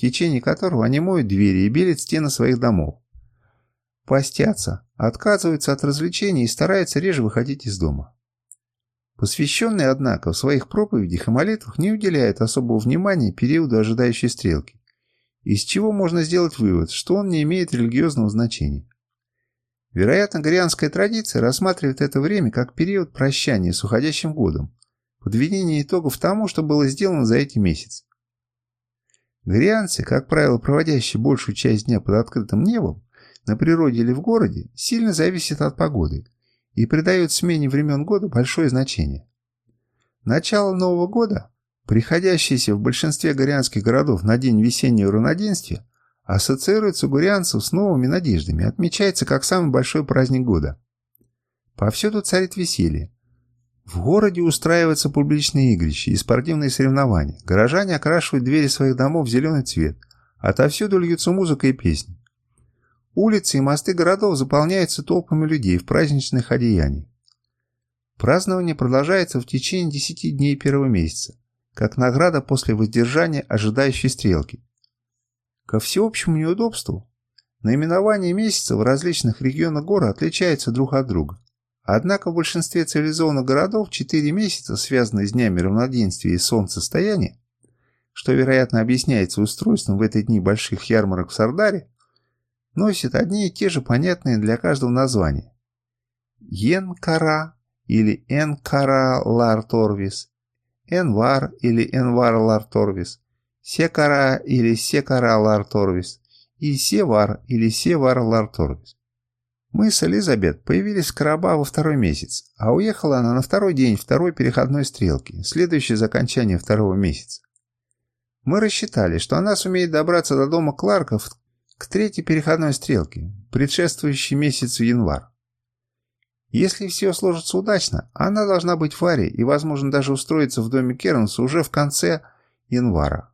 течение которого они моют двери и белят стены своих домов. Постятся, отказываются от развлечений и стараются реже выходить из дома. Посвященные, однако, в своих проповедях и молитвах не уделяют особого внимания периоду ожидающей стрелки, из чего можно сделать вывод, что он не имеет религиозного значения. Вероятно, горианская традиция рассматривает это время как период прощания с уходящим годом, подведение итогов тому, что было сделано за эти месяцы. Горианцы, как правило, проводящие большую часть дня под открытым небом, на природе или в городе, сильно зависят от погоды и придают смене времен года большое значение. Начало Нового года, приходящееся в большинстве горианских городов на день весеннего равноденствия, ассоциируется у горианцев с новыми надеждами, отмечается как самый большой праздник года. Повсюду царит веселье. В городе устраиваются публичные игрища и спортивные соревнования. Горожане окрашивают двери своих домов в зеленый цвет. Отовсюду льются музыка и песни. Улицы и мосты городов заполняются толпами людей в праздничных одеяниях. Празднование продолжается в течение 10 дней первого месяца, как награда после воздержания ожидающей стрелки. Ко всеобщему неудобству, наименования месяца в различных регионах города отличаются друг от друга. Однако в большинстве цивилизованных городов 4 месяца, связанные с днями равноденствия и солнцестояния, что, вероятно, объясняется устройством в эти дни больших ярмарок в Сардаре, носит одни и те же понятные для каждого названия. Йенкара или Энкара Ларторвис, Энвар или Энвар Ларторвис, Секара или Секара Ларторвис и Севар или Севар Ларторвис. Мы с Элизабет появились в Караба во второй месяц, а уехала она на второй день второй переходной стрелки, следующей за окончание второго месяца. Мы рассчитали, что она сумеет добраться до дома Кларков к третьей переходной стрелке, предшествующей месяцу январь. Если все сложится удачно, она должна быть в Варе и, возможно, даже устроиться в доме Кернса уже в конце января.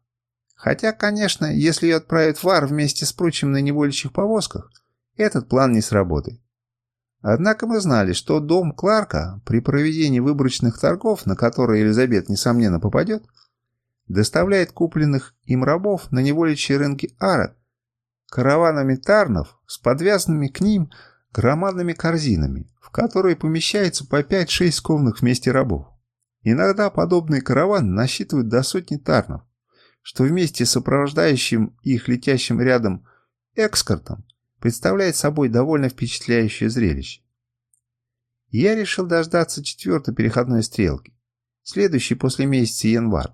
Хотя, конечно, если ее отправят в Вар вместе с прочим на невольчих повозках, этот план не сработает. Однако мы знали, что дом Кларка при проведении выборочных торгов, на которые Елизабет, несомненно, попадет, доставляет купленных им рабов на невольчие рынки Арок караванами тарнов с подвязанными к ним громадными корзинами, в которые помещается по 5-6 скованных вместе рабов. Иногда подобные караваны насчитывают до сотни тарнов, что вместе с сопровождающим их летящим рядом экскортом представляет собой довольно впечатляющее зрелище. Я решил дождаться четвертой переходной стрелки, следующей после месяца январь,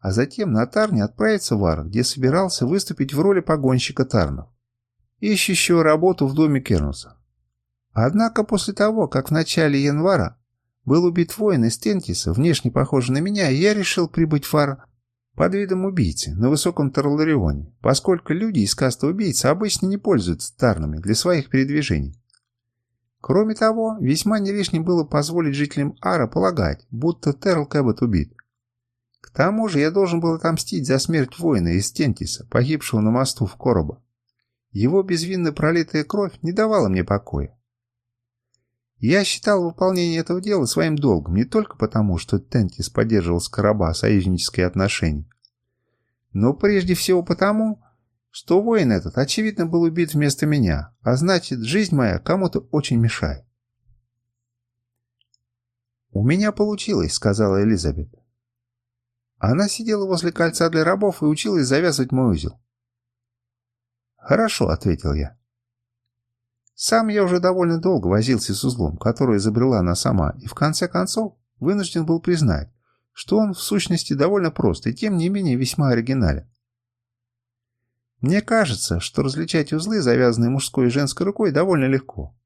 а затем на Тарне отправиться в Ар, где собирался выступить в роли погонщика Тарнов, ищущего работу в доме Кернуса. Однако после того, как в начале января был убит воин из Тентиса, внешне похожий на меня, я решил прибыть в Ар под видом убийцы на высоком Тарларионе, поскольку люди из каста убийцы обычно не пользуются Тарнами для своих передвижений. Кроме того, весьма не лишним было позволить жителям Ара полагать, будто Терл Кэббет убит. К тому же я должен был отомстить за смерть воина из Тентиса, погибшего на мосту в Короба. Его безвинно пролитая кровь не давала мне покоя. Я считал выполнение этого дела своим долгом не только потому, что Тентис поддерживал с Короба союзнические отношения, но прежде всего потому, что воин этот, очевидно, был убит вместо меня, а значит, жизнь моя кому-то очень мешает. «У меня получилось», — сказала Элизабет. Она сидела возле кольца для рабов и училась завязывать мой узел. «Хорошо», — ответил я. Сам я уже довольно долго возился с узлом, который изобрела она сама, и в конце концов вынужден был признать, что он в сущности довольно прост и тем не менее весьма оригинален. Мне кажется, что различать узлы, завязанные мужской и женской рукой, довольно легко.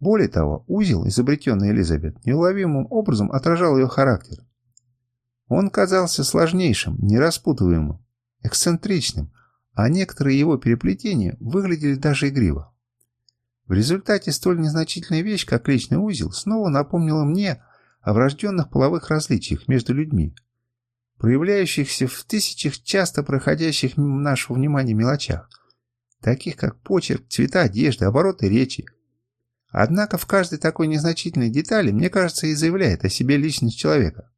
Более того, узел, изобретенный Элизабет, неуловимым образом отражал ее характер. Он казался сложнейшим, нераспутываемым, эксцентричным, а некоторые его переплетения выглядели даже игриво. В результате столь незначительная вещь, как личный узел, снова напомнила мне о врожденных половых различиях между людьми, проявляющихся в тысячах часто проходящих мимо нашего внимания мелочах, таких как почерк, цвета одежды, обороты речи. Однако в каждой такой незначительной детали, мне кажется, и заявляет о себе личность человека.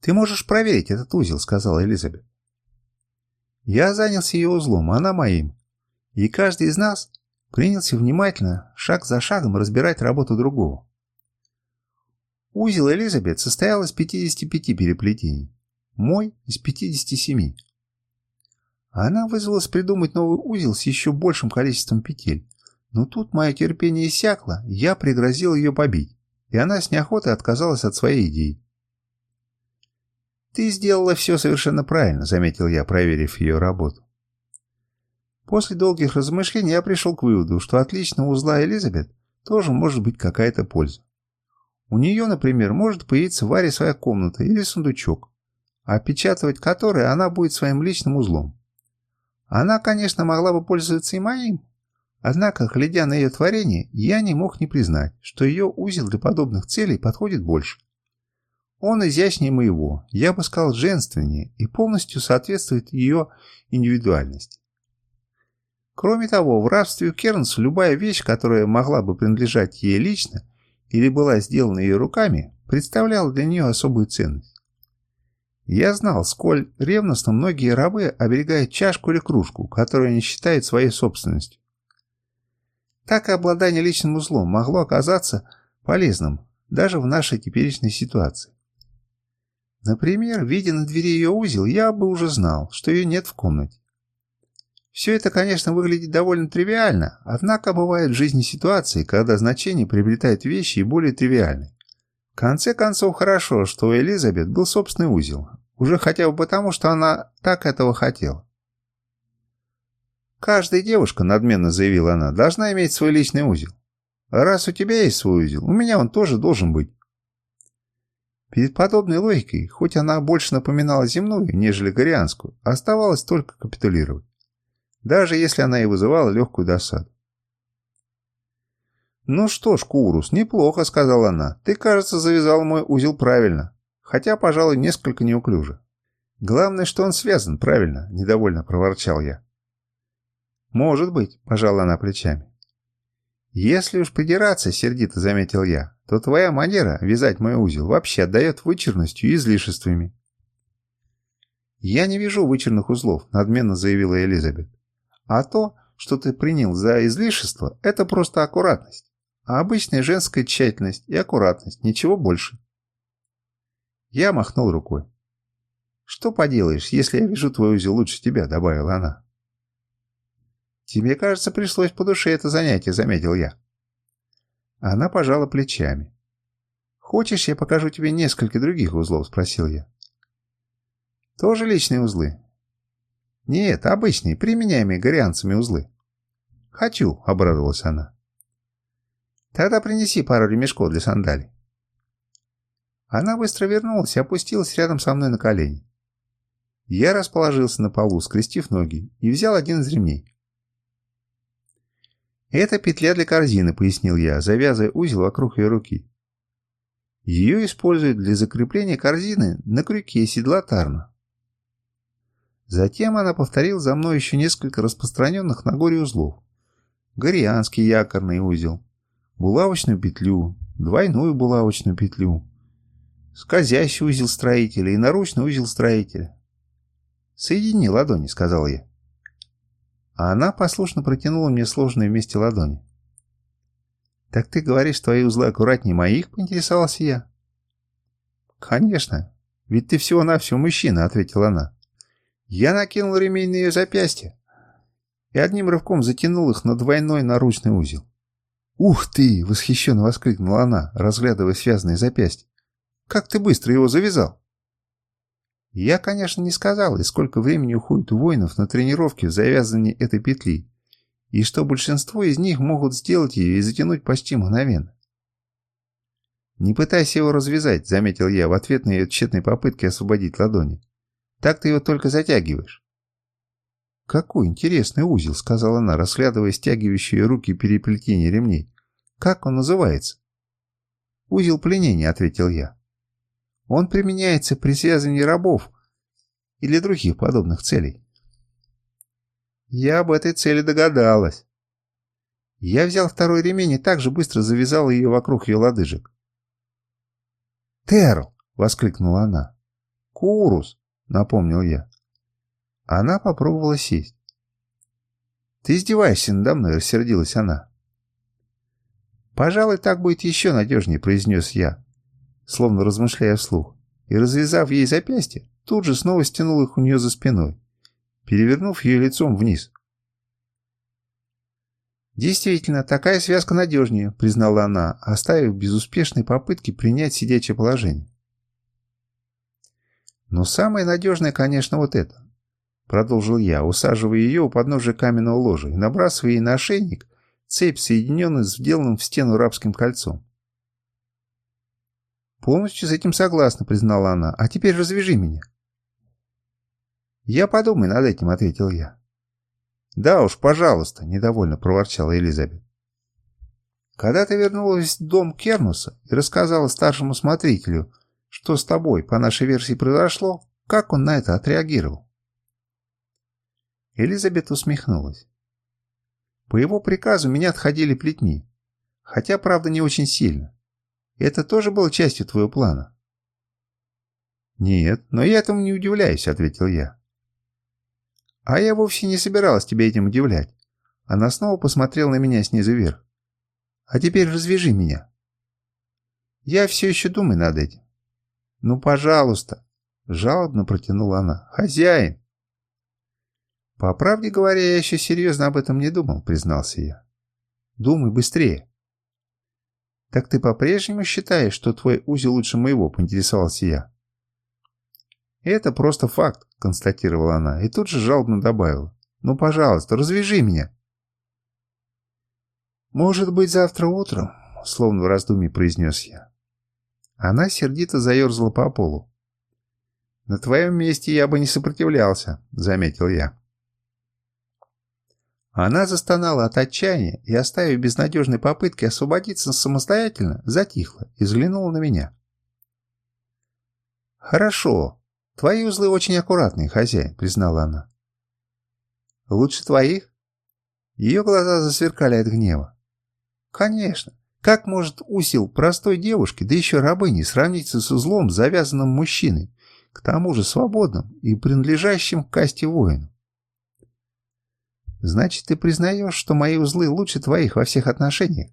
«Ты можешь проверить этот узел», — сказала Элизабет. Я занялся ее узлом, она моим. И каждый из нас принялся внимательно, шаг за шагом, разбирать работу другого. Узел Элизабет состоял из 55 переплетений, мой из 57. Она вызвалась придумать новый узел с еще большим количеством петель, но тут мое терпение иссякло, я пригрозил ее побить, и она с неохотой отказалась от своей идеи. «Ты сделала все совершенно правильно», — заметил я, проверив ее работу. После долгих размышлений я пришел к выводу, что от личного узла Элизабет тоже может быть какая-то польза. У нее, например, может появиться в Варе своя комната или сундучок, опечатывать который она будет своим личным узлом. Она, конечно, могла бы пользоваться и моим, однако, глядя на ее творение, я не мог не признать, что ее узел для подобных целей подходит больше. Он изящнее моего, я бы сказал женственнее и полностью соответствует ее индивидуальности. Кроме того, в рабстве у Кернс любая вещь, которая могла бы принадлежать ей лично или была сделана ее руками, представляла для нее особую ценность. Я знал, сколь ревностно многие рабы оберегают чашку или кружку, которую они считают своей собственностью. Так и обладание личным узлом могло оказаться полезным даже в нашей теперешней ситуации. Например, видя на двери ее узел, я бы уже знал, что ее нет в комнате. Все это, конечно, выглядит довольно тривиально, однако бывают в жизни ситуации, когда значение приобретает вещи и более тривиальны. В конце концов, хорошо, что у Элизабет был собственный узел, уже хотя бы потому, что она так этого хотела. «Каждая девушка, — надменно заявила она, — должна иметь свой личный узел. раз у тебя есть свой узел, у меня он тоже должен быть. Перед подобной логикой, хоть она больше напоминала земную, нежели горианскую, оставалось только капитулировать. Даже если она и вызывала легкую досаду. «Ну что ж, Курус, неплохо», — сказала она. «Ты, кажется, завязал мой узел правильно, хотя, пожалуй, несколько неуклюже. Главное, что он связан правильно», — недовольно проворчал я. «Может быть», — пожала она плечами. «Если уж придираться, — сердито заметил я, — то твоя манера вязать мой узел вообще отдает вычурностью и излишествами». «Я не вижу вычурных узлов», — надменно заявила Элизабет. «А то, что ты принял за излишество, это просто аккуратность. А обычная женская тщательность и аккуратность, ничего больше». Я махнул рукой. «Что поделаешь, если я вяжу твой узел лучше тебя», — добавила она. «Тебе, кажется, пришлось по душе это занятие», — заметил я. Она пожала плечами. «Хочешь, я покажу тебе несколько других узлов?» — спросил я. «Тоже личные узлы?» «Нет, обычные, применяемые горианцами узлы». «Хочу», — обрадовалась она. «Тогда принеси пару ремешков для сандалий». Она быстро вернулась и опустилась рядом со мной на колени. Я расположился на полу, скрестив ноги, и взял один из ремней. «Это петля для корзины», — пояснил я, завязывая узел вокруг ее руки. Ее используют для закрепления корзины на крюке седла тарна. Затем она повторила за мной еще несколько распространенных на горе узлов. Горианский якорный узел, булавочную петлю, двойную булавочную петлю, скользящий узел строителя и наручный узел строителя. «Соедини ладони», — сказал я а она послушно протянула мне сложные вместе ладони. «Так ты говоришь, твои узлы аккуратнее моих?» — поинтересовался я. «Конечно, ведь ты всего-навсего мужчина», — ответила она. Я накинул ремень на ее запястье и одним рывком затянул их на двойной наручный узел. «Ух ты!» — восхищенно воскликнула она, разглядывая связанные запястья. «Как ты быстро его завязал!» Я, конечно, не сказал, и сколько времени уходит у воинов на тренировки в завязывании этой петли, и что большинство из них могут сделать ее и затянуть почти мгновенно. «Не пытайся его развязать», — заметил я в ответ на ее тщетной попытки освободить ладони. «Так ты его только затягиваешь». «Какой интересный узел», — сказала она, расглядывая стягивающие руки переплетение ремней. «Как он называется?» «Узел пленения», — ответил я. Он применяется при связывании рабов и для других подобных целей. Я об этой цели догадалась. Я взял второй ремень и также быстро завязал ее вокруг ее лодыжек. «Терл!» — воскликнула она. «Курус!» — напомнил я. Она попробовала сесть. «Ты издеваешься надо мной», — рассердилась она. «Пожалуй, так будет еще надежнее», — произнес я, словно размышляя вслух, и, развязав ей запястье, тут же снова стянул их у нее за спиной, перевернув ее лицом вниз. «Действительно, такая связка надежнее», — признала она, оставив безуспешные попытки принять сидячее положение. «Но самое надежное, конечно, вот это», — продолжил я, усаживая ее у подножия каменного ложа и набрасывая ей на ошейник цепь, соединенную с вделанным в стену рабским кольцом. «Полностью с этим согласна», — признала она. «А теперь развяжи меня». «Я подумаю над этим», — ответил я. «Да уж, пожалуйста», — недовольно проворчала Элизабет. «Когда ты вернулась в дом Кернуса и рассказала старшему смотрителю, что с тобой, по нашей версии, произошло, как он на это отреагировал?» Элизабет усмехнулась. По его приказу меня отходили плетьми, хотя, правда, не очень сильно. Это тоже было частью твоего плана?» «Нет, но я этому не удивляюсь», — ответил я. А я вовсе не собиралась тебя этим удивлять. Она снова посмотрела на меня снизу вверх. А теперь развяжи меня. Я все еще думаю над этим. Ну, пожалуйста, жалобно протянула она. Хозяин. По правде говоря, я еще серьезно об этом не думал, признался я. Думай быстрее. Так ты по-прежнему считаешь, что твой узел лучше моего, поинтересовался я. «Это просто факт», — констатировала она, и тут же жалобно добавила. «Ну, пожалуйста, развяжи меня». «Может быть, завтра утром», — словно в раздумье произнес я. Она сердито заерзала по полу. «На твоем месте я бы не сопротивлялся», — заметил я. Она застонала от отчаяния и, оставив безнадежной попытки освободиться самостоятельно, затихла и взглянула на меня. «Хорошо», «Твои узлы очень аккуратные, хозяин», — признала она. «Лучше твоих?» Ее глаза засверкали от гнева. «Конечно. Как может узел простой девушки, да еще рабыни, сравниться с узлом, завязанным мужчиной, к тому же свободным и принадлежащим к касте воину?» «Значит, ты признаешь, что мои узлы лучше твоих во всех отношениях?»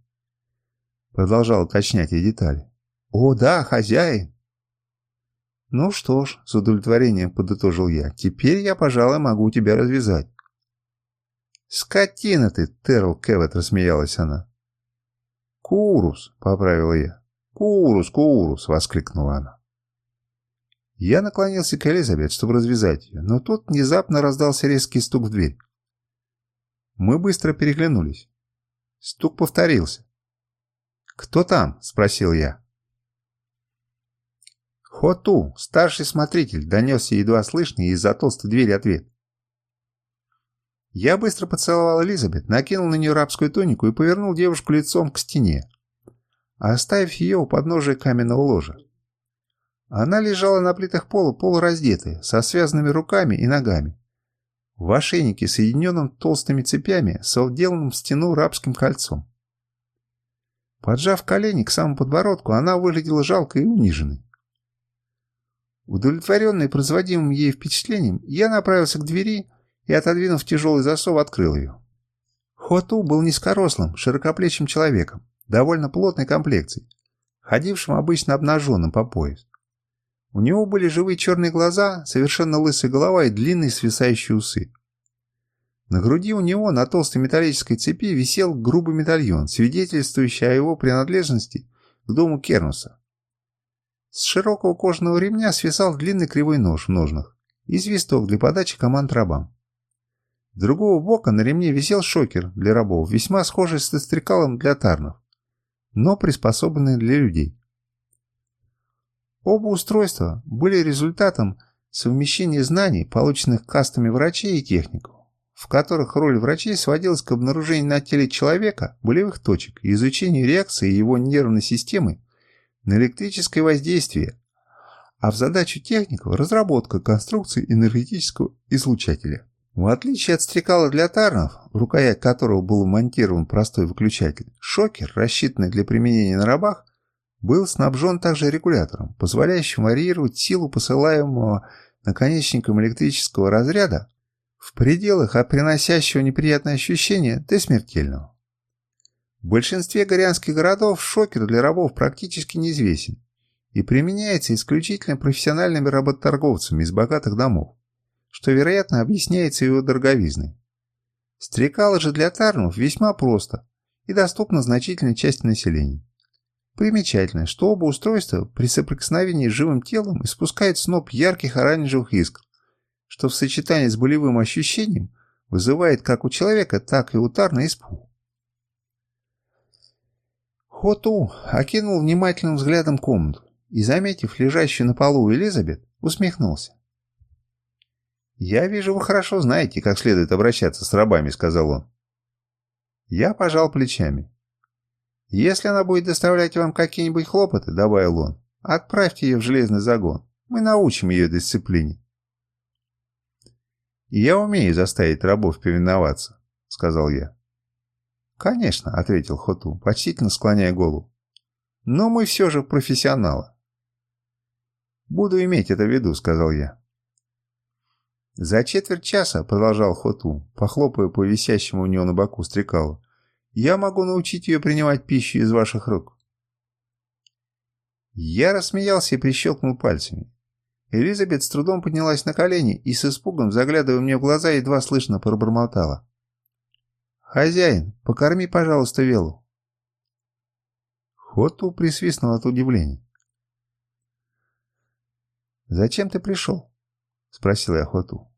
Продолжал уточнять ей детали. «О, да, хозяин!» «Ну что ж», — с удовлетворением подытожил я, — «теперь я, пожалуй, могу тебя развязать». «Скотина ты, Терл Кевет!» — рассмеялась она. «Курус!» — поправила я. «Курус, Курус!» — воскликнула она. Я наклонился к Элизабет, чтобы развязать ее, но тут внезапно раздался резкий стук в дверь. Мы быстро переглянулись. Стук повторился. «Кто там?» — спросил я. «Хоту, старший смотритель», — донесся едва слышный из-за толстой двери ответ. Я быстро поцеловал Элизабет, накинул на нее рабскую тунику и повернул девушку лицом к стене, оставив ее у подножия каменного ложа. Она лежала на плитах пола полураздетая, со связанными руками и ногами, в ошейнике, соединенном толстыми цепями, с вделанным в стену рабским кольцом. Поджав колени к самому подбородку, она выглядела жалкой и униженной. Удовлетворенный производимым ей впечатлением, я направился к двери и, отодвинув тяжелый засов, открыл ее. Хуату был низкорослым, широкоплечим человеком, довольно плотной комплекцией, ходившим обычно обнаженным по пояс. У него были живые черные глаза, совершенно лысая голова и длинные свисающие усы. На груди у него на толстой металлической цепи висел грубый медальон, свидетельствующий о его принадлежности к дому Кернуса. С широкого кожаного ремня свисал длинный кривой нож в ножнах и свисток для подачи команд рабам. С другого бока на ремне висел шокер для рабов, весьма схожий с стрекалом для тарнов, но приспособленный для людей. Оба устройства были результатом совмещения знаний, полученных кастами врачей и техников, в которых роль врачей сводилась к обнаружению на теле человека болевых точек и изучению реакции его нервной системы на электрическое воздействие, а в задачу техников разработка конструкции энергетического излучателя. В отличие от стрекала для тарнов, в рукоять которого был монтирован простой выключатель, шокер, рассчитанный для применения на рабах, был снабжен также регулятором, позволяющим варьировать силу посылаемого наконечником электрического разряда В пределах от приносящего неприятное ощущение до смертельного. В большинстве горианских городов шокер для рабов практически неизвестен и применяется исключительно профессиональными работорговцами из богатых домов, что, вероятно, объясняется его дороговизной. Стрекало же для тарнов весьма просто и доступно значительной части населения. Примечательно, что оба устройства при соприкосновении с живым телом испускают сноп ярких оранжевых искр, что в сочетании с болевым ощущением вызывает как у человека, так и у тарна испуг. Хоту окинул внимательным взглядом комнату и, заметив лежащую на полу Элизабет, усмехнулся. «Я вижу, вы хорошо знаете, как следует обращаться с рабами», — сказал он. Я пожал плечами. «Если она будет доставлять вам какие-нибудь хлопоты», — добавил он, — «отправьте ее в железный загон. Мы научим ее дисциплине». «Я умею заставить рабов повиноваться», — сказал я. «Конечно», — ответил Хоту, почтительно склоняя голову. «Но мы все же профессионалы». «Буду иметь это в виду», — сказал я. «За четверть часа», — продолжал Хоту, похлопывая по висящему у него на боку стрекалу, я могу научить ее принимать пищу из ваших рук». Я рассмеялся и прищелкнул пальцами. Элизабет с трудом поднялась на колени и с испугом, заглядывая мне в глаза, едва слышно пробормотала. «Хозяин, покорми, пожалуйста, Велу». Хоту присвистнул от удивления. «Зачем ты пришел?» — спросил я Хоту.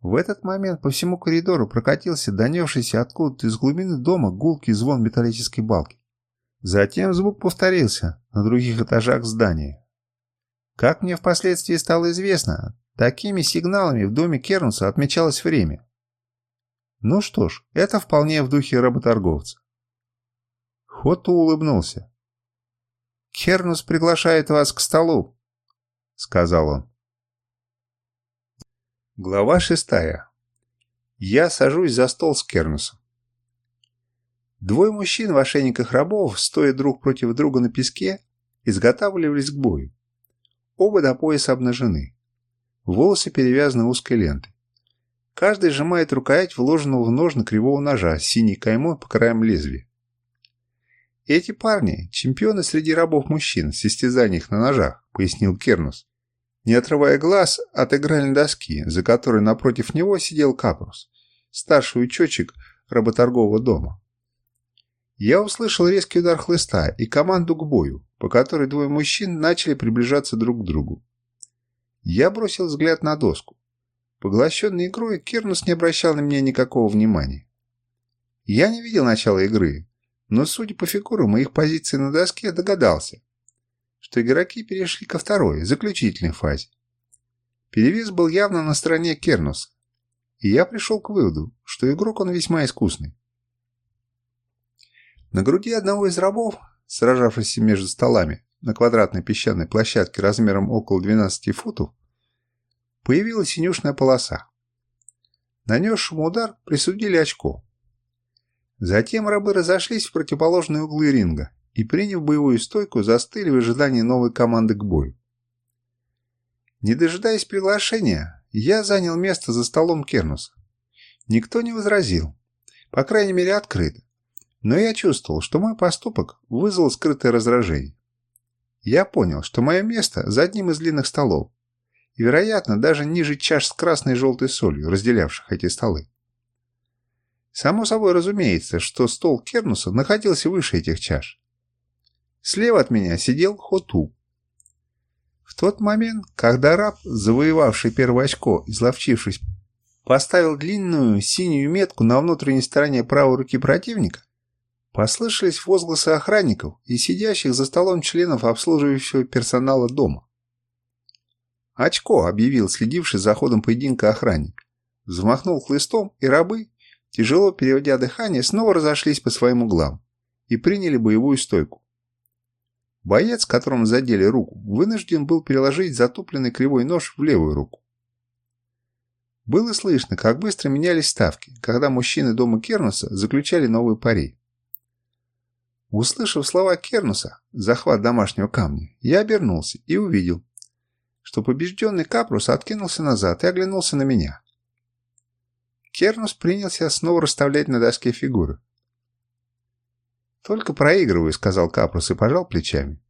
В этот момент по всему коридору прокатился донесшийся откуда-то из глубины дома гулкий звон металлической балки. Затем звук повторился на других этажах здания. Как мне впоследствии стало известно, такими сигналами в доме Кернуса отмечалось время. Ну что ж, это вполне в духе работорговца. Хоту улыбнулся. «Кернус приглашает вас к столу», — сказал он. Глава шестая. Я сажусь за стол с Кернусом. Двое мужчин в ошейниках рабов, стоя друг против друга на песке, изготавливались к бою. Оба до пояса обнажены. Волосы перевязаны узкой лентой. Каждый сжимает рукоять вложенного в ножны кривого ножа с синей каймой по краям лезвия. Эти парни – чемпионы среди рабов-мужчин в состязаниях на ножах, пояснил Кернус, не отрывая глаз от игральной доски, за которой напротив него сидел Капрус, старший учетчик работоргового дома. Я услышал резкий удар хлыста и команду к бою, по которой двое мужчин начали приближаться друг к другу. Я бросил взгляд на доску. Поглощенный игрой, Кернус не обращал на меня никакого внимания. Я не видел начала игры, но, судя по фигурам и их позиции на доске, догадался, что игроки перешли ко второй, заключительной фазе. Перевес был явно на стороне Кернуса, и я пришел к выводу, что игрок он весьма искусный. На груди одного из рабов, сражавшихся между столами на квадратной песчаной площадке размером около 12 футов, появилась синюшная полоса. Нанесшему удар присудили очко. Затем рабы разошлись в противоположные углы ринга и, приняв боевую стойку, застыли в ожидании новой команды к бою. Не дожидаясь приглашения, я занял место за столом Кернуса. Никто не возразил, по крайней мере открыто, но я чувствовал, что мой поступок вызвал скрытое раздражение. Я понял, что мое место за одним из длинных столов, и, вероятно, даже ниже чаш с красной и желтой солью, разделявших эти столы. Само собой разумеется, что стол Кернуса находился выше этих чаш. Слева от меня сидел Хоту. В тот момент, когда раб, завоевавший первое очко, изловчившись, поставил длинную синюю метку на внутренней стороне правой руки противника, послышались возгласы охранников и сидящих за столом членов обслуживающего персонала дома. «Очко!» — объявил следивший за ходом поединка охранник. Взмахнул хлыстом, и рабы, тяжело переводя дыхание, снова разошлись по своим углам и приняли боевую стойку. Боец, которому задели руку, вынужден был переложить затупленный кривой нож в левую руку. Было слышно, как быстро менялись ставки, когда мужчины дома Кернуса заключали новые пари. Услышав слова Кернуса «захват домашнего камня», я обернулся и увидел, что побежденный Капрус откинулся назад и оглянулся на меня. Кернус принялся снова расставлять на доске фигуры. «Только проигрываю», — сказал Капрус и пожал плечами.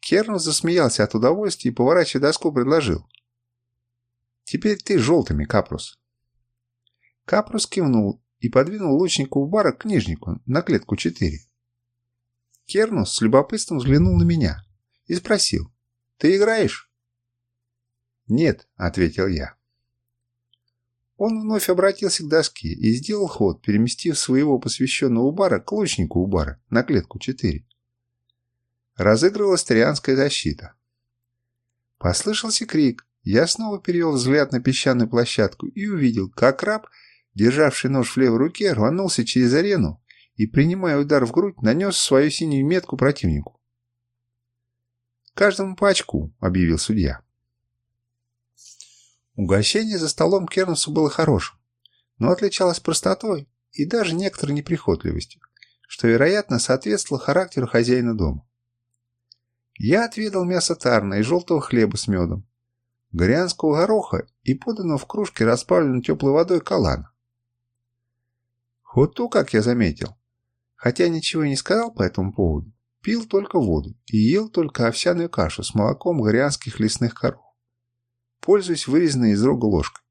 Кернус засмеялся от удовольствия и, поворачивая доску, предложил. «Теперь ты желтыми, Капрус». Капрус кивнул и подвинул лучнику в бара книжнику на клетку 4. Кернус с любопытством взглянул на меня и спросил. «Ты играешь?» «Нет», — ответил я. Он вновь обратился к доске и сделал ход, переместив своего посвященного бара к лучнику Убара на клетку 4. Разыгрывалась трианская защита. Послышался крик. Я снова перевел взгляд на песчаную площадку и увидел, как раб, державший нож в левой руке, рванулся через арену и, принимая удар в грудь, нанес свою синюю метку противнику. «Каждому по очку», — объявил судья. Угощение за столом Кернсу было хорошим, но отличалось простотой и даже некоторой неприхотливостью, что, вероятно, соответствовало характеру хозяина дома. Я отведал мясо тарна и желтого хлеба с медом, горианского гороха и поданного в кружке расплавленной теплой водой калана. Хоту, как я заметил, хотя ничего не сказал по этому поводу, пил только воду и ел только овсяную кашу с молоком горианских лесных коров пользуясь вырезанной из рога ложкой.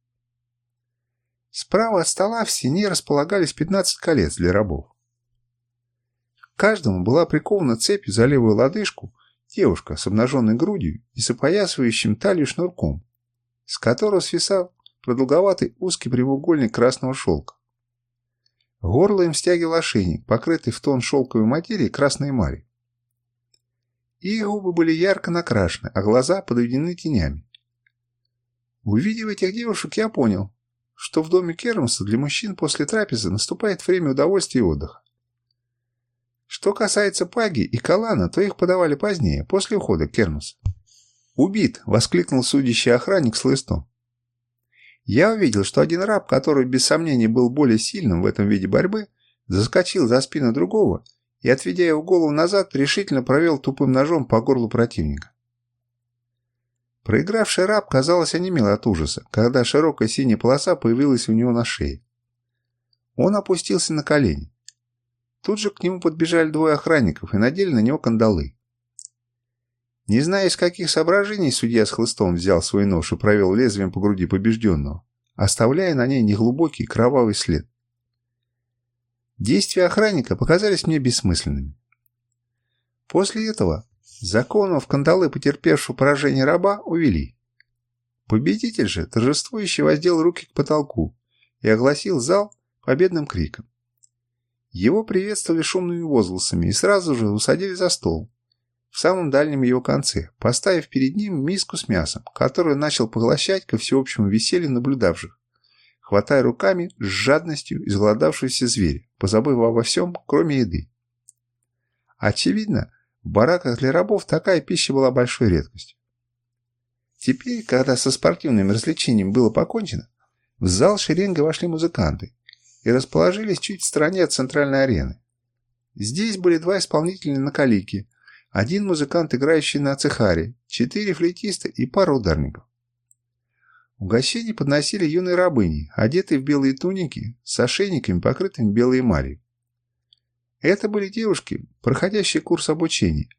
Справа от стола в стене располагались 15 колец для рабов. Каждому была прикована цепью за левую лодыжку девушка с обнаженной грудью и с опоясывающим талию шнурком, с которого свисал продолговатый узкий прямоугольник красного шелка. Горло им стягивал ошейник, покрытый в тон шелковой материи красной эмали. Их губы были ярко накрашены, а глаза подведены тенями. Увидев этих девушек, я понял, что в доме Кермса для мужчин после трапезы наступает время удовольствия и отдыха. Что касается Паги и Калана, то их подавали позднее, после ухода Кермса. «Убит!» — воскликнул судящий охранник с лыстом. Я увидел, что один раб, который без сомнения был более сильным в этом виде борьбы, заскочил за спину другого и, отведя его голову назад, решительно провел тупым ножом по горлу противника. Проигравший раб, казалось, онемел от ужаса, когда широкая синяя полоса появилась у него на шее. Он опустился на колени. Тут же к нему подбежали двое охранников и надели на него кандалы. Не зная, из каких соображений судья с хлыстом взял свой нож и провел лезвием по груди побежденного, оставляя на ней неглубокий кровавый след. Действия охранника показались мне бессмысленными. После этого Законов в кандалы потерпевшего поражение раба увели. Победитель же торжествующе воздел руки к потолку и огласил зал победным криком. Его приветствовали шумными возгласами и сразу же усадили за стол, в самом дальнем его конце, поставив перед ним миску с мясом, которую начал поглощать ко всеобщему веселью наблюдавших, хватая руками с жадностью изголодавшегося зверя, позабыв обо всем, кроме еды. Очевидно, в бараках для рабов такая пища была большой редкостью. Теперь, когда со спортивным развлечением было покончено, в зал шеренгой вошли музыканты и расположились чуть в стороне от центральной арены. Здесь были два исполнителя на калике, один музыкант, играющий на цехаре, четыре флейтиста и пара ударников. Угощение подносили юные рабыни, одетые в белые туники, с ошейниками, покрытыми белой эмалью. Это были девушки, проходящие курс обучения.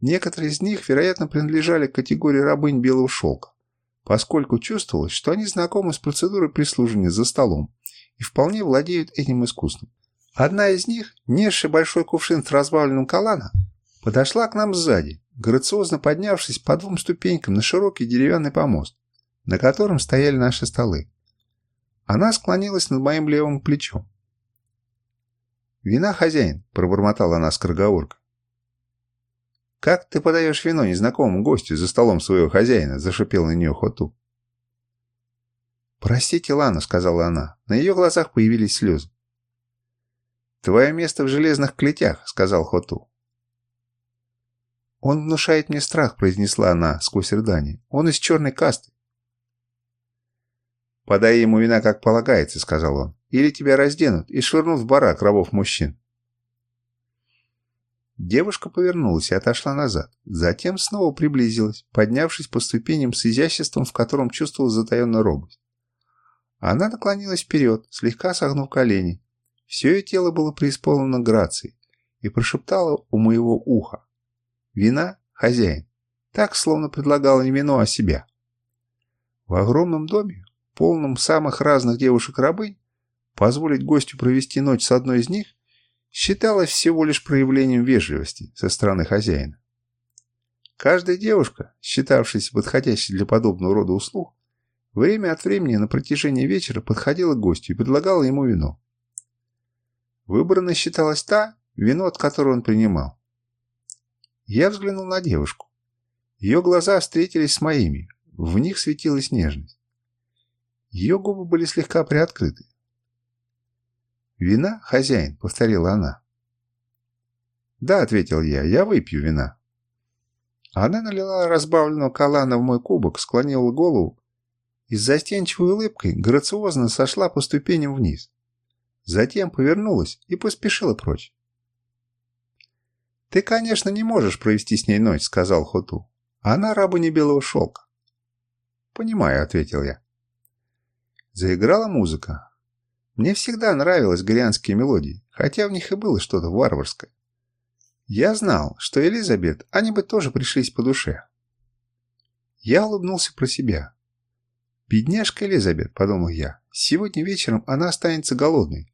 Некоторые из них, вероятно, принадлежали к категории рабынь белого шелка, поскольку чувствовалось, что они знакомы с процедурой прислуживания за столом и вполне владеют этим искусством. Одна из них, несшая большой кувшин с разбавленным калана, подошла к нам сзади, грациозно поднявшись по двум ступенькам на широкий деревянный помост, на котором стояли наши столы. Она склонилась над моим левым плечом. «Вина, хозяин!» – пробормотала она скороговоркой. «Как ты подаешь вино незнакомому гостю за столом своего хозяина?» – зашипел на нее Хоту. «Простите, Лана», – сказала она. На ее глазах появились слезы. «Твое место в железных клетях», – сказал Хоту. «Он внушает мне страх», – произнесла она сквозь рыдание. «Он из черной касты». «Подай ему вина, как полагается», – сказал он или тебя разденут и швырнут в барак рабов мужчин. Девушка повернулась и отошла назад, затем снова приблизилась, поднявшись по ступеням с изяществом, в котором чувствовала затаенную робость. Она наклонилась вперед, слегка согнув колени. Все ее тело было преисполнено грацией и прошептала у моего уха. «Вина, хозяин!» Так, словно предлагала не вино, а себя. В огромном доме, полном самых разных девушек-рабынь, позволить гостю провести ночь с одной из них считалось всего лишь проявлением вежливости со стороны хозяина. Каждая девушка, считавшаяся подходящей для подобного рода услуг, время от времени на протяжении вечера подходила к гостю и предлагала ему вино. Выбранной считалась та, вино от которого он принимал. Я взглянул на девушку. Ее глаза встретились с моими, в них светилась нежность. Ее губы были слегка приоткрыты. «Вина, хозяин?» — повторила она. «Да», — ответил я, — «я выпью вина». Она налила разбавленного калана в мой кубок, склонила голову и с застенчивой улыбкой грациозно сошла по ступеням вниз. Затем повернулась и поспешила прочь. «Ты, конечно, не можешь провести с ней ночь», — сказал Хоту. «Она рабыня белого шелка». «Понимаю», — ответил я. Заиграла музыка. Мне всегда нравились горианские мелодии, хотя в них и было что-то варварское. Я знал, что Элизабет они бы тоже пришлись по душе. Я улыбнулся про себя. «Бедняжка Элизабет», — подумал я, — «сегодня вечером она останется голодной,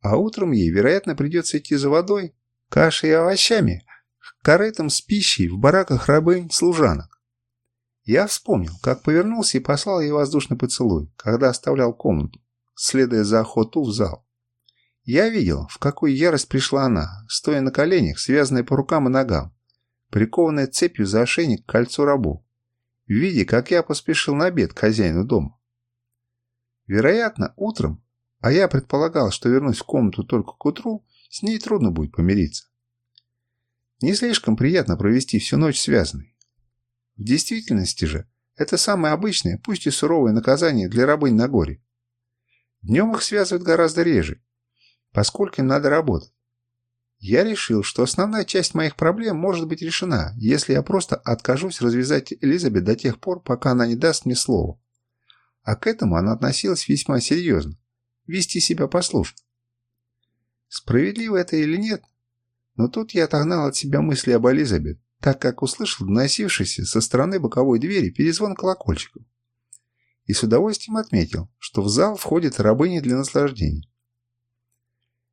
а утром ей, вероятно, придется идти за водой, кашей и овощами, к корытам с пищей в бараках рабынь-служанок. Я вспомнил, как повернулся и послал ей воздушный поцелуй, когда оставлял комнату, следуя за охоту в зал. Я видел, в какую ярость пришла она, стоя на коленях, связанная по рукам и ногам, прикованная цепью за ошейник к кольцу рабу, видя, как я поспешил на обед к хозяину дома. Вероятно, утром, а я предполагал, что вернусь в комнату только к утру, с ней трудно будет помириться. Не слишком приятно провести всю ночь связанной. В действительности же, это самое обычное, пусть и суровое наказание для рабынь на горе. Днем их связывают гораздо реже, поскольку им надо работать. Я решил, что основная часть моих проблем может быть решена, если я просто откажусь развязать Элизабет до тех пор, пока она не даст мне слова. А к этому она относилась весьма серьезно. Вести себя послушно. Справедливо это или нет, но тут я отогнал от себя мысли об Элизабет, так как услышал доносившийся со стороны боковой двери перезвон колокольчиков. И с удовольствием отметил, что в зал входит рабыня для наслаждений.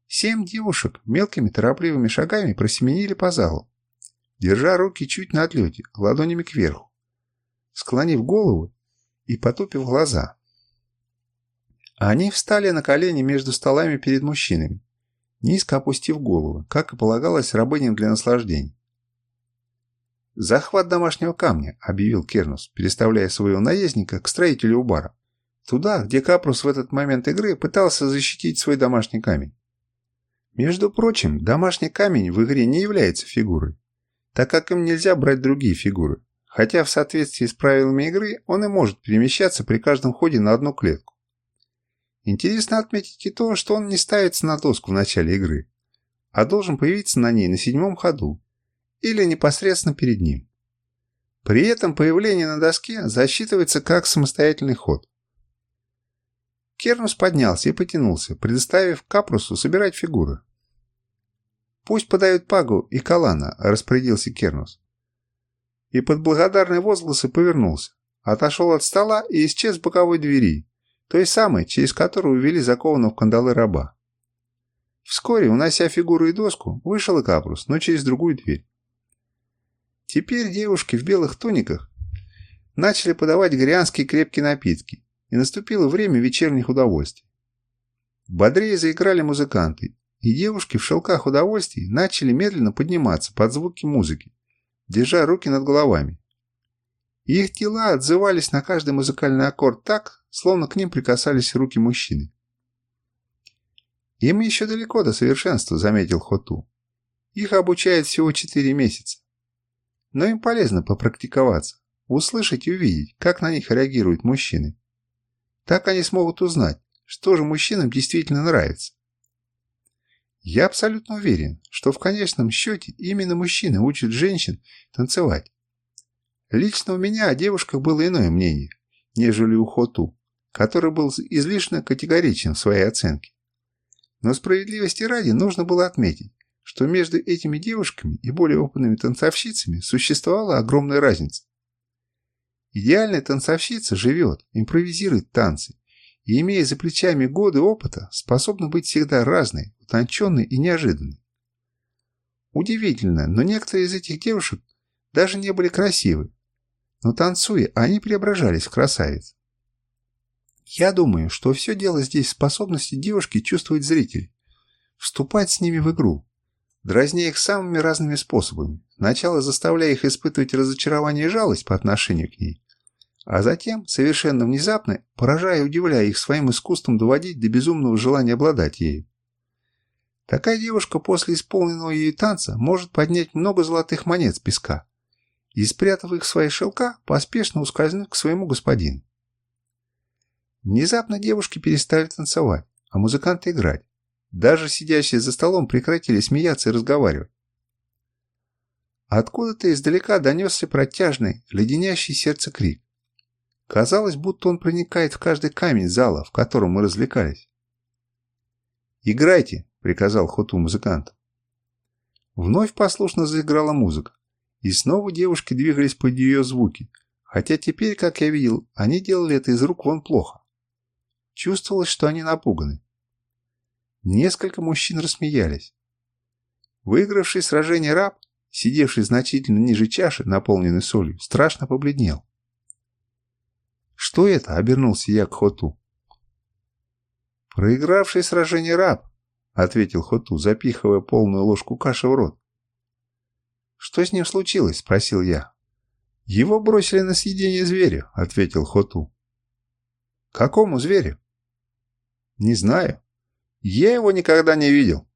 Семь девушек мелкими торопливыми шагами просеменили по залу, держа руки чуть на отлете, ладонями кверху, склонив голову и потупив глаза. Они встали на колени между столами перед мужчинами, низко опустив головы, как и полагалось рабыням для наслаждений. «Захват домашнего камня», — объявил Кернус, переставляя своего наездника к строителю бара. Туда, где Капрус в этот момент игры пытался защитить свой домашний камень. Между прочим, домашний камень в игре не является фигурой, так как им нельзя брать другие фигуры, хотя в соответствии с правилами игры он и может перемещаться при каждом ходе на одну клетку. Интересно отметить и то, что он не ставится на доску в начале игры, а должен появиться на ней на седьмом ходу или непосредственно перед ним. При этом появление на доске засчитывается как самостоятельный ход. Кернус поднялся и потянулся, предоставив Капрусу собирать фигуры. «Пусть подают Пагу и Калана», – распорядился Кернус. И под благодарные возгласы повернулся, отошел от стола и исчез в боковой двери, той самой, через которую увели закованного в кандалы раба. Вскоре, унося фигуру и доску, вышел и Капрус, но через другую дверь. Теперь девушки в белых туниках начали подавать горианские крепкие напитки, и наступило время вечерних удовольствий. Бодрее заиграли музыканты, и девушки в шелках удовольствий начали медленно подниматься под звуки музыки, держа руки над головами. их тела отзывались на каждый музыкальный аккорд так, словно к ним прикасались руки мужчины. «Им еще далеко до совершенства», — заметил Хоту. «Их обучают всего четыре месяца. Но им полезно попрактиковаться, услышать и увидеть, как на них реагируют мужчины. Так они смогут узнать, что же мужчинам действительно нравится. Я абсолютно уверен, что в конечном счете именно мужчины учат женщин танцевать. Лично у меня о девушках было иное мнение, нежели у Хоту который был излишне категоричен в своей оценке. Но справедливости ради нужно было отметить, что между этими девушками и более опытными танцовщицами существовала огромная разница. Идеальная танцовщица живет, импровизирует танцы и, имея за плечами годы опыта, способна быть всегда разной, утонченной и неожиданной. Удивительно, но некоторые из этих девушек даже не были красивы, но танцуя, они преображались в красавиц. Я думаю, что все дело здесь в способности девушки чувствовать зрителей, вступать с ними в игру, дразня их самыми разными способами, сначала заставляя их испытывать разочарование и жалость по отношению к ней, а затем, совершенно внезапно, поражая и удивляя их своим искусством доводить до безумного желания обладать ею. Такая девушка после исполненного ею танца может поднять много золотых монет с песка и, спрятав их в свои шелка, поспешно ускользнуть к своему господину. Внезапно девушки перестали танцевать, а музыканты играть. Даже сидящие за столом прекратили смеяться и разговаривать. Откуда-то издалека донесся протяжный, леденящий сердце крик. Казалось, будто он проникает в каждый камень зала, в котором мы развлекались. «Играйте!» — приказал Хоту музыкант. Вновь послушно заиграла музыка, и снова девушки двигались под ее звуки, хотя теперь, как я видел, они делали это из рук вон плохо. Чувствовалось, что они напуганы. Несколько мужчин рассмеялись. Выигравший сражение раб, сидевший значительно ниже чаши, наполненной солью, страшно побледнел. «Что это?» — обернулся я к Хоту. «Проигравший сражение раб», — ответил Хоту, запихивая полную ложку каши в рот. «Что с ним случилось?» — спросил я. «Его бросили на съедение зверю», — ответил Хоту. «Какому зверю?» «Не знаю. Я его никогда не видел».